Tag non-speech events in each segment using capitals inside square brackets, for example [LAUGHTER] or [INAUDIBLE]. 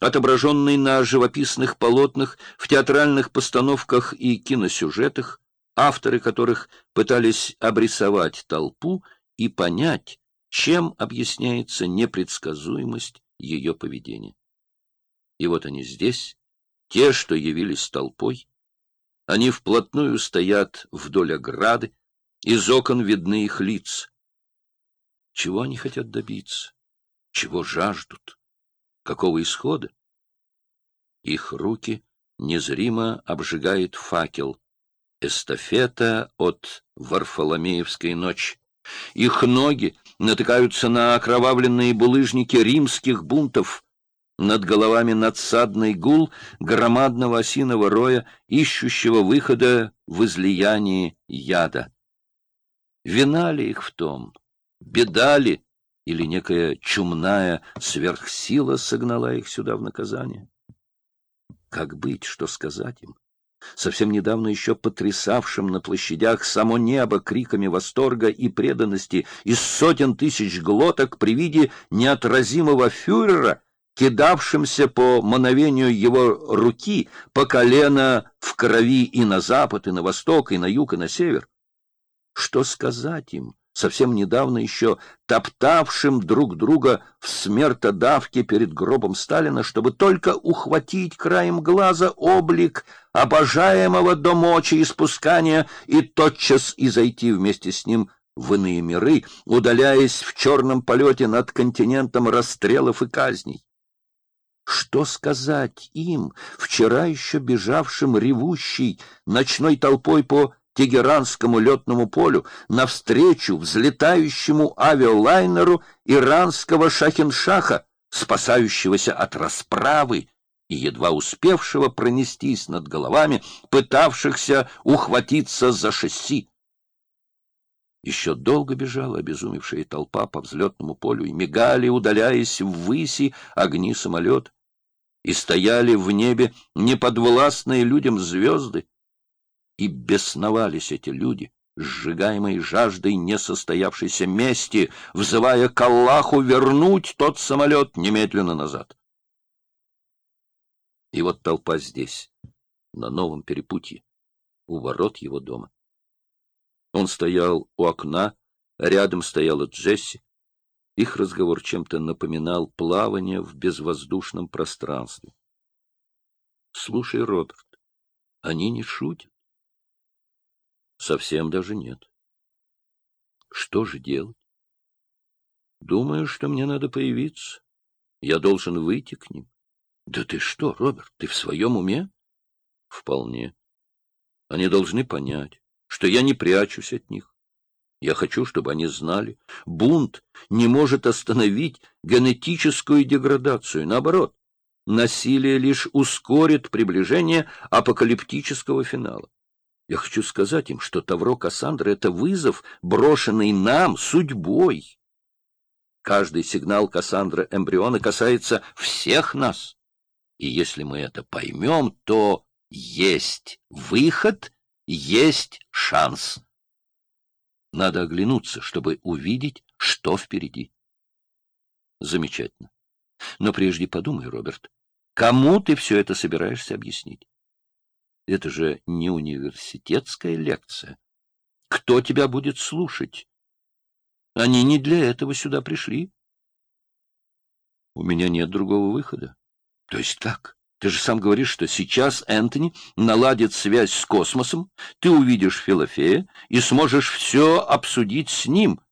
отображенный на живописных полотнах, в театральных постановках и киносюжетах, авторы которых пытались обрисовать толпу и понять, чем объясняется непредсказуемость ее поведения. И вот они здесь, те, что явились толпой. Они вплотную стоят вдоль ограды, из окон видны их лица. Чего они хотят добиться? Чего жаждут? Какого исхода? Их руки незримо обжигает факел. Эстафета от Варфоломеевской ночи. Их ноги натыкаются на окровавленные булыжники римских бунтов. Над головами надсадный гул громадного осиного роя, ищущего выхода в излиянии яда. Вина ли их в том? Беда ли? Или некая чумная сверхсила согнала их сюда в наказание? Как быть, что сказать им? совсем недавно еще потрясавшим на площадях само небо криками восторга и преданности из сотен тысяч глоток при виде неотразимого фюрера, кидавшимся по мановению его руки по колено в крови и на запад, и на восток, и на юг, и на север. Что сказать им? Совсем недавно еще топтавшим друг друга в смертодавке перед гробом Сталина, чтобы только ухватить краем глаза облик обожаемого до мочи испускания и тотчас и зайти вместе с ним в иные миры, удаляясь в черном полете над континентом расстрелов и казней. Что сказать им, вчера еще бежавшим ревущей ночной толпой по Тегеранскому летному полю навстречу взлетающему авиалайнеру иранского шахиншаха, спасающегося от расправы и едва успевшего пронестись над головами, пытавшихся ухватиться за шасси. Еще долго бежала обезумевшая толпа по взлетному полю, и мигали, удаляясь ввыси, огни самолет, и стояли в небе неподвластные людям звезды, и бесновались эти люди, сжигаемые жаждой несостоявшейся мести, взывая к Аллаху вернуть тот самолет немедленно назад. И вот толпа здесь, на новом перепутье, у ворот его дома. Он стоял у окна, рядом стояла Джесси. Их разговор чем-то напоминал плавание в безвоздушном пространстве. — Слушай, Роберт, они не шутят. Совсем даже нет. Что же делать? Думаю, что мне надо появиться. Я должен выйти к ним. Да ты что, Роберт, ты в своем уме? Вполне. Они должны понять, что я не прячусь от них. Я хочу, чтобы они знали, бунт не может остановить генетическую деградацию. Наоборот, насилие лишь ускорит приближение апокалиптического финала. Я хочу сказать им, что Тавро Кассандра — это вызов, брошенный нам судьбой. Каждый сигнал Кассандра эмбриона касается всех нас. И если мы это поймем, то есть выход, есть шанс. Надо оглянуться, чтобы увидеть, что впереди. Замечательно. Но прежде подумай, Роберт, кому ты все это собираешься объяснить? Это же не университетская лекция. Кто тебя будет слушать? Они не для этого сюда пришли. У меня нет другого выхода. То есть как? Ты же сам говоришь, что сейчас Энтони наладит связь с космосом, ты увидишь Филофея и сможешь все обсудить с ним,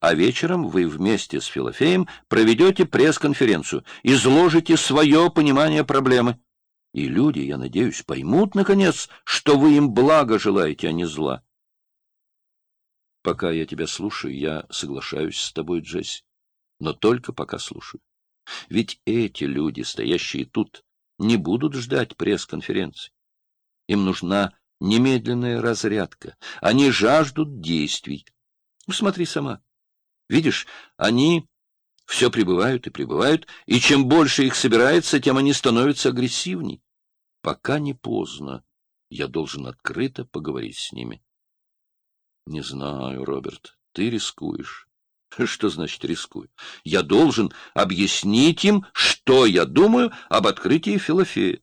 а вечером вы вместе с Филофеем проведете пресс-конференцию, изложите свое понимание проблемы. И люди, я надеюсь, поймут, наконец, что вы им благо желаете, а не зла. Пока я тебя слушаю, я соглашаюсь с тобой, Джесси. Но только пока слушаю. Ведь эти люди, стоящие тут, не будут ждать пресс-конференции. Им нужна немедленная разрядка. Они жаждут действий. Смотри сама. Видишь, они все прибывают и прибывают, и чем больше их собирается, тем они становятся агрессивней. Пока не поздно. Я должен открыто поговорить с ними. Не знаю, Роберт, ты рискуешь. [LAUGHS] Что значит рискую? Я должен объяснить им, что я думаю об открытии Филофея.